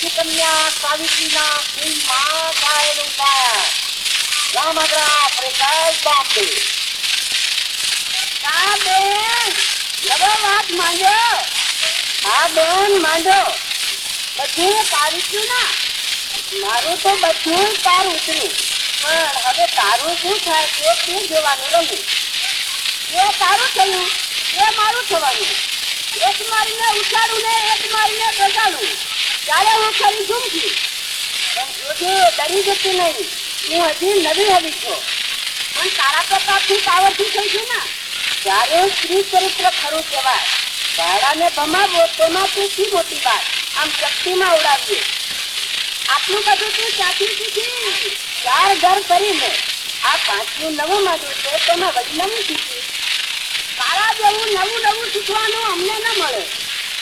કન્યા સાવિત્રીના ફિલ્મમાં ગાયેલું ગાયન રામગ્રા પ્રકાશ બોમ્બે હા બેન લગો વાત માંડો હા બેન માંડો બધું તારીખ્યું ના? મારું તો બધું સારું ઉતર્યું પણ હવે તારું શું થાય તે તું જોવાનું રહ્યું એ તારું થયું, એ મારું થવાનું. એક મારીને ઉછાળું ને એક મારીને બગાડું ત્યારે હું ખાલી ગુમ છું. જોજે ડરી જતી નહીં. હું હજી નવી હવી છું. પણ તારા પ્રતાપથી પાવરથી થઈ છું ને. ત્યારે સ્ત્રી ચરિત્ર ખરું કહેવાય. ભાડાને ભમાવો, તેમાં તું શી મોટી વાત? આમ શક્તિમાં ઉડાવીએ. આટલું બધું તું ચાચી શીખી? ચાર ઘર કરીને આ પાંચમું નવું માંડ્યું છે તેમાં વજનમ શીખી તારા જેવું નવું નવું શીખવાનું અમને ન મળે.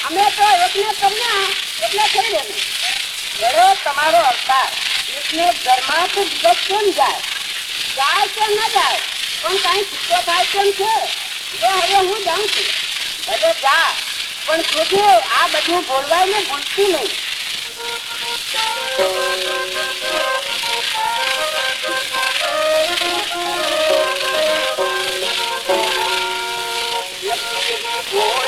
અમે તો એકને કર્યા એટલે કરી દે બરો તમારો અવતાર. એકને ઘરમાં તો દિવસ કેમ જાય? જાય કે ન જાય? પણ કાંઈ છૂટો થાય કેમ છે? એ હવે હું જાઉં છું. ભલે જા, પણ જોજે આ બધું બોલવાય ને ભૂલતી નહીં. પાગલ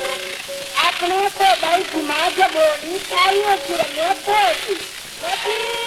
આપણે તો બહુ ગુમાજો બોલી થાય છે લોકો